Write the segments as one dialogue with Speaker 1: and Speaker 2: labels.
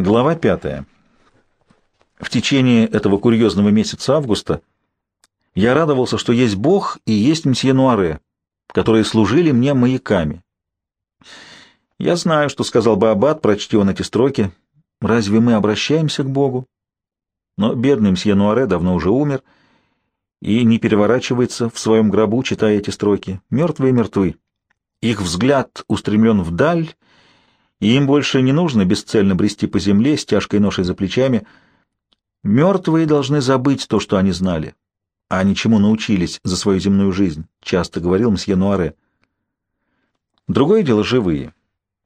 Speaker 1: Глава пятая. В течение этого курьезного месяца августа я радовался, что есть Бог и есть мсье Нуаре, которые служили мне маяками. Я знаю, что сказал бы Аббат, прочти он эти строки. Разве мы обращаемся к Богу? Но бедный мсье Нуаре давно уже умер и не переворачивается в своем гробу, читая эти строки. Мертвые мертвы. Их взгляд устремлен вдаль, и им больше не нужно бесцельно брести по земле с тяжкой ношей за плечами. Мертвые должны забыть то, что они знали, а ничему научились за свою земную жизнь, часто говорил мсье Нуаре. Другое дело живые.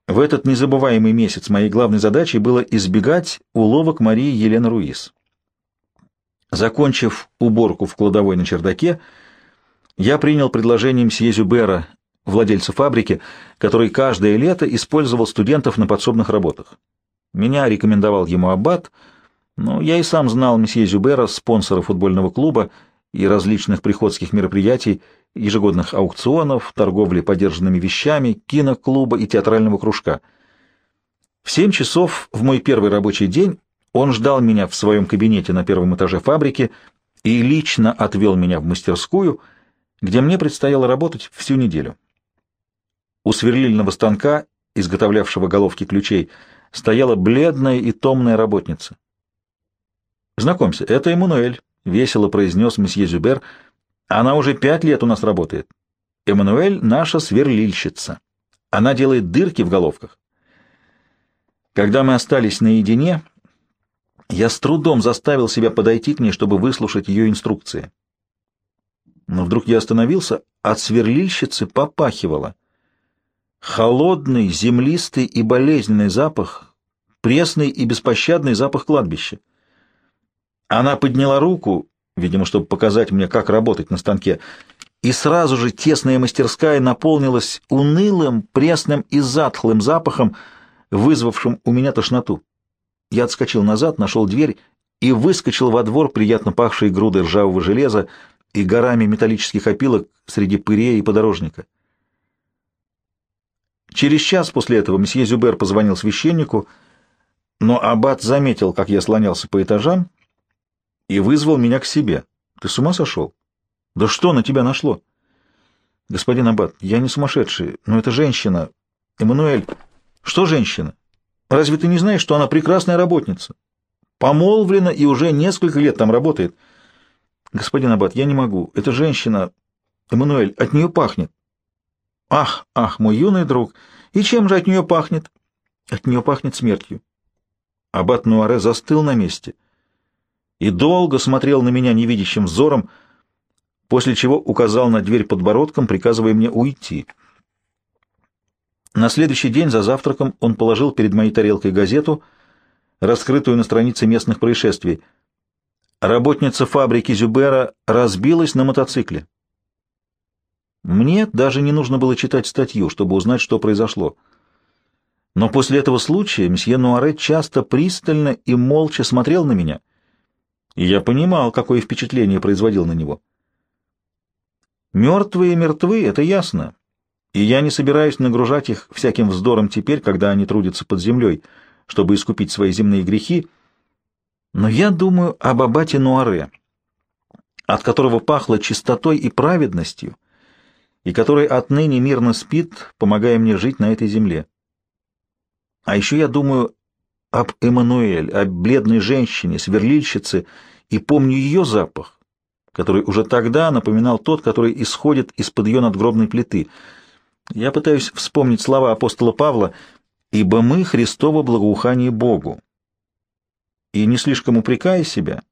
Speaker 1: В этот незабываемый месяц моей главной задачей было избегать уловок Марии Елены Руис. Закончив уборку в кладовой на чердаке, я принял предложение мсье Зюбера владельца фабрики, который каждое лето использовал студентов на подсобных работах. Меня рекомендовал ему аббат, но я и сам знал месье Зюбера, спонсора футбольного клуба и различных приходских мероприятий, ежегодных аукционов, торговли подержанными вещами, киноклуба и театрального кружка. В семь часов в мой первый рабочий день он ждал меня в своем кабинете на первом этаже фабрики и лично отвел меня в мастерскую, где мне предстояло работать всю неделю. У сверлильного станка, изготовлявшего головки ключей, стояла бледная и томная работница. «Знакомься, это Эммануэль», — весело произнес месье Зюбер. «Она уже пять лет у нас работает. Эммануэль — наша сверлильщица. Она делает дырки в головках». Когда мы остались наедине, я с трудом заставил себя подойти к ней, чтобы выслушать ее инструкции. Но вдруг я остановился, от сверлильщицы попахивало — Холодный, землистый и болезненный запах, пресный и беспощадный запах кладбища. Она подняла руку, видимо, чтобы показать мне, как работать на станке, и сразу же тесная мастерская наполнилась унылым, пресным и затхлым запахом, вызвавшим у меня тошноту. Я отскочил назад, нашел дверь и выскочил во двор, приятно пахшей грудой ржавого железа и горами металлических опилок среди пырей и подорожника. Через час после этого месье Зюбер позвонил священнику, но аббат заметил, как я слонялся по этажам, и вызвал меня к себе. Ты с ума сошел? Да что на тебя нашло? Господин аббат, я не сумасшедший, но это женщина. Эммануэль, что женщина? Разве ты не знаешь, что она прекрасная работница? Помолвлена и уже несколько лет там работает. Господин аббат, я не могу. Это женщина. Эммануэль, от нее пахнет. Ах, ах, мой юный друг, и чем же от нее пахнет? От нее пахнет смертью. Аббат Нуаре застыл на месте и долго смотрел на меня невидящим взором, после чего указал на дверь подбородком, приказывая мне уйти. На следующий день за завтраком он положил перед моей тарелкой газету, раскрытую на странице местных происшествий. Работница фабрики Зюбера разбилась на мотоцикле. Мне даже не нужно было читать статью, чтобы узнать, что произошло. Но после этого случая месье Нуаре часто пристально и молча смотрел на меня, и я понимал, какое впечатление производил на него. Мертвые мертвы, это ясно, и я не собираюсь нагружать их всяким вздором теперь, когда они трудятся под землей, чтобы искупить свои земные грехи, но я думаю об аббате Нуаре, от которого пахло чистотой и праведностью, и который отныне мирно спит, помогая мне жить на этой земле. А еще я думаю об Эммануэль, о бледной женщине, сверлильщице, и помню ее запах, который уже тогда напоминал тот, который исходит из-под ее надгробной плиты. Я пытаюсь вспомнить слова апостола Павла «Ибо мы Христово благоухание Богу». И не слишком упрекая себя,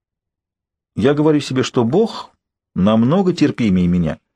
Speaker 1: я говорю себе, что Бог намного терпимее меня —